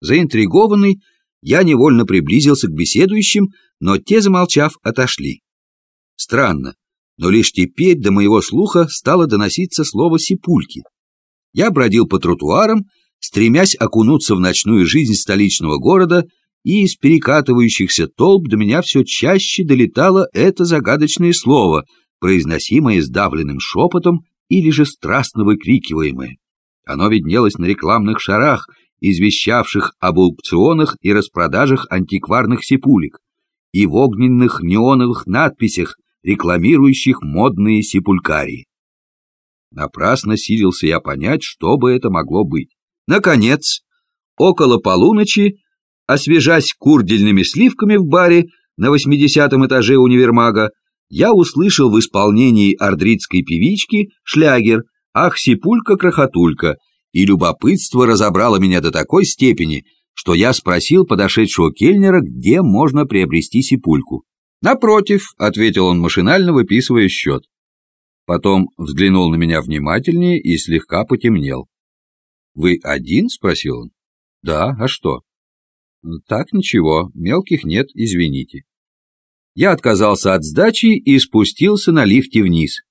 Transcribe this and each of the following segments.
Заинтригованный, я невольно приблизился к беседующим, но те, замолчав, отошли. Странно, но лишь теперь до моего слуха стало доноситься слово «сипульки». Я бродил по тротуарам, стремясь окунуться в ночную жизнь столичного города, и из перекатывающихся толп до меня все чаще долетало это загадочное слово, произносимое сдавленным шепотом или же страстно выкрикиваемое. Оно виднелось на рекламных шарах, извещавших об аукционах и распродажах антикварных сипулек, и в огненных неоновых надписях, рекламирующих модные сипулькарии. Напрасно силился я понять, что бы это могло быть. Наконец, около полуночи, освежась курдельными сливками в баре на восьмидесятом этаже универмага, я услышал в исполнении ордритской певички шлягер «Ах, сипулька-крохотулька», и любопытство разобрало меня до такой степени, что я спросил подошедшего кельнера, где можно приобрести сипульку. «Напротив», — ответил он машинально, выписывая счет. Потом взглянул на меня внимательнее и слегка потемнел. «Вы один?» — спросил он. «Да, а что?» «Так ничего, мелких нет, извините». Я отказался от сдачи и спустился на лифте вниз.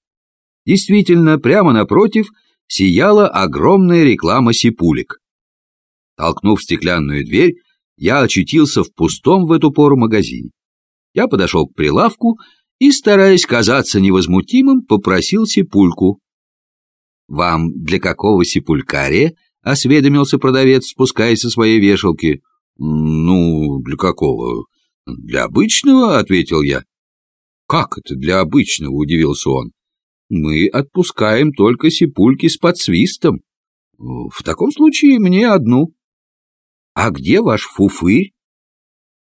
Действительно, прямо напротив сияла огромная реклама сипулек. Толкнув стеклянную дверь, я очутился в пустом в эту пору магазине. Я подошел к прилавку и, стараясь казаться невозмутимым, попросил сипульку. «Вам для какого сипулькария?» — осведомился продавец, спускаясь со своей вешалки. «Ну, для какого? Для обычного?» — ответил я. «Как это для обычного?» — удивился он. «Мы отпускаем только сипульки с подсвистом. В таком случае мне одну». «А где ваш фуфырь?»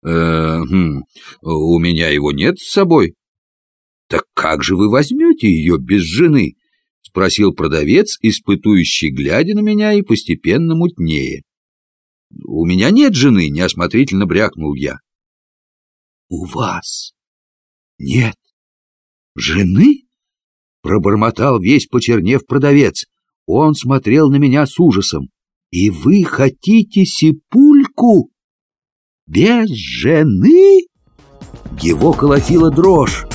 э, хм, у меня его нет с собой. Так как же вы возьмете ее без жены? Спросил продавец, испытующий, глядя на меня и постепенно мутнее. У меня нет жены, неосмотрительно брякнул я. У вас нет жены? Пробормотал весь почернев продавец. Он смотрел на меня с ужасом. «И вы хотите сипульку?» Без жены? Его колотила дрожь.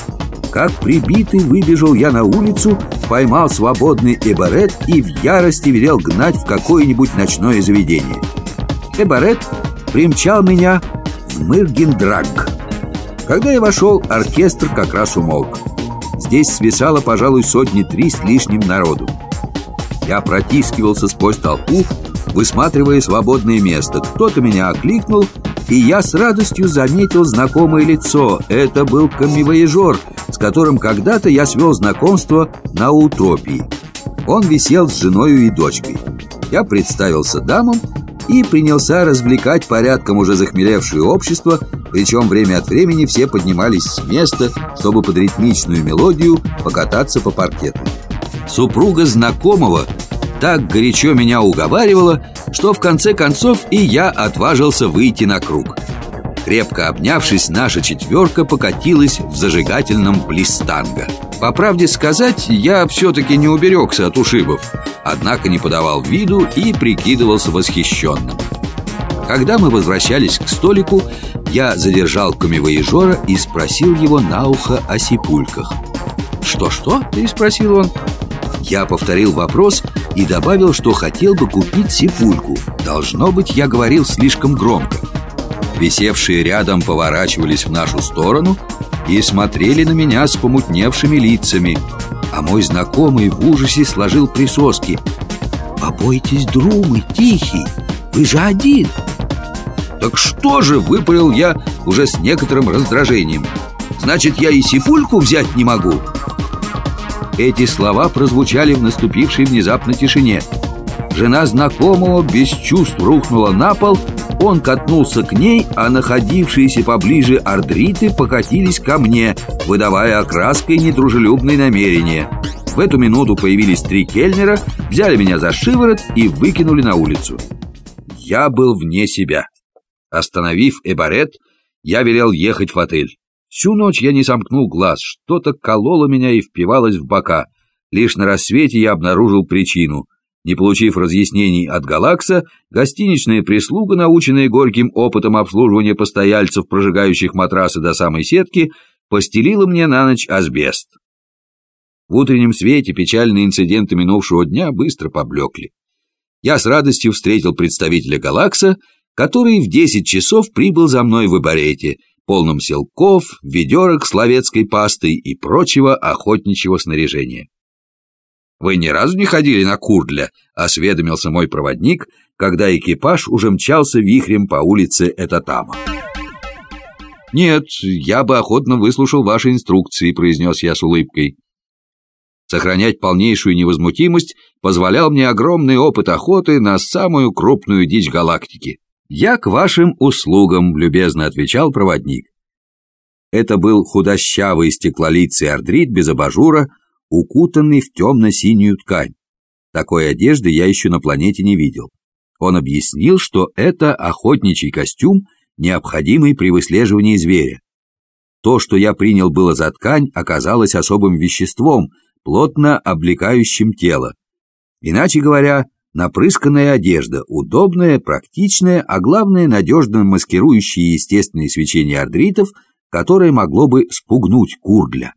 Как прибитый выбежал я на улицу, поймал свободный эбарет и в ярости велел гнать в какое-нибудь ночное заведение. Эбарет примчал меня в Мыргендраг. Когда я вошел, оркестр как раз умолк. Здесь свисало, пожалуй, сотни три с лишним народу. Я протискивался сквозь толпу, высматривая свободное место. Кто-то меня окликнул, и я с радостью заметил знакомое лицо. Это был камевояжер, с которым когда-то я свел знакомство на утопии. Он висел с женой и дочкой. Я представился дамам и принялся развлекать порядком уже захмелевшее общество, причем время от времени все поднимались с места, чтобы под ритмичную мелодию покататься по паркету. Супруга знакомого так горячо меня уговаривала, что в конце концов и я отважился выйти на круг. Крепко обнявшись, наша четверка покатилась в зажигательном блистанга. По правде сказать, я все-таки не уберегся от ушибов, однако не подавал виду и прикидывался восхищенным. Когда мы возвращались к столику, я задержал камевоежора и спросил его на ухо о сипульках. «Что-что?» – переспросил он. Я повторил вопрос и добавил, что хотел бы купить сипульку. Должно быть, я говорил слишком громко. Висевшие рядом поворачивались в нашу сторону и смотрели на меня с помутневшими лицами, а мой знакомый в ужасе сложил присоски. «Побойтесь, друмы, тихий, вы же один!» «Так что же?» — выпалил я уже с некоторым раздражением. «Значит, я и сипульку взять не могу?» Эти слова прозвучали в наступившей внезапно тишине. Жена знакомого без чувств рухнула на пол, он катнулся к ней, а находившиеся поближе ардриты покатились ко мне, выдавая окраской недружелюбные намерения. В эту минуту появились три кельнера, взяли меня за шиворот и выкинули на улицу. Я был вне себя. Остановив эбарет, я велел ехать в отель. Всю ночь я не сомкнул глаз, что-то кололо меня и впивалось в бока. Лишь на рассвете я обнаружил причину. Не получив разъяснений от Галакса, гостиничная прислуга, наученная горьким опытом обслуживания постояльцев, прожигающих матрасы до самой сетки, постелила мне на ночь асбест. В утреннем свете печальные инциденты минувшего дня быстро поблекли. Я с радостью встретил представителя Галакса, который в 10 часов прибыл за мной в Ибарете, полном селков, ведерок с ловецкой пастой и прочего охотничьего снаряжения. «Вы ни разу не ходили на Курдля?» — осведомился мой проводник, когда экипаж уже мчался вихрем по улице Этатама. «Нет, я бы охотно выслушал ваши инструкции», — произнес я с улыбкой. Сохранять полнейшую невозмутимость позволял мне огромный опыт охоты на самую крупную дичь галактики. «Я к вашим услугам», — любезно отвечал проводник. Это был худощавый стеклолицый ардрит без абажура, укутанный в темно-синюю ткань. Такой одежды я еще на планете не видел. Он объяснил, что это охотничий костюм, необходимый при выслеживании зверя. То, что я принял было за ткань, оказалось особым веществом, плотно облекающим тело. Иначе говоря, напрысканная одежда, удобная, практичная, а главное, надежно маскирующая естественные свечения ардритов, которое могло бы спугнуть кургля.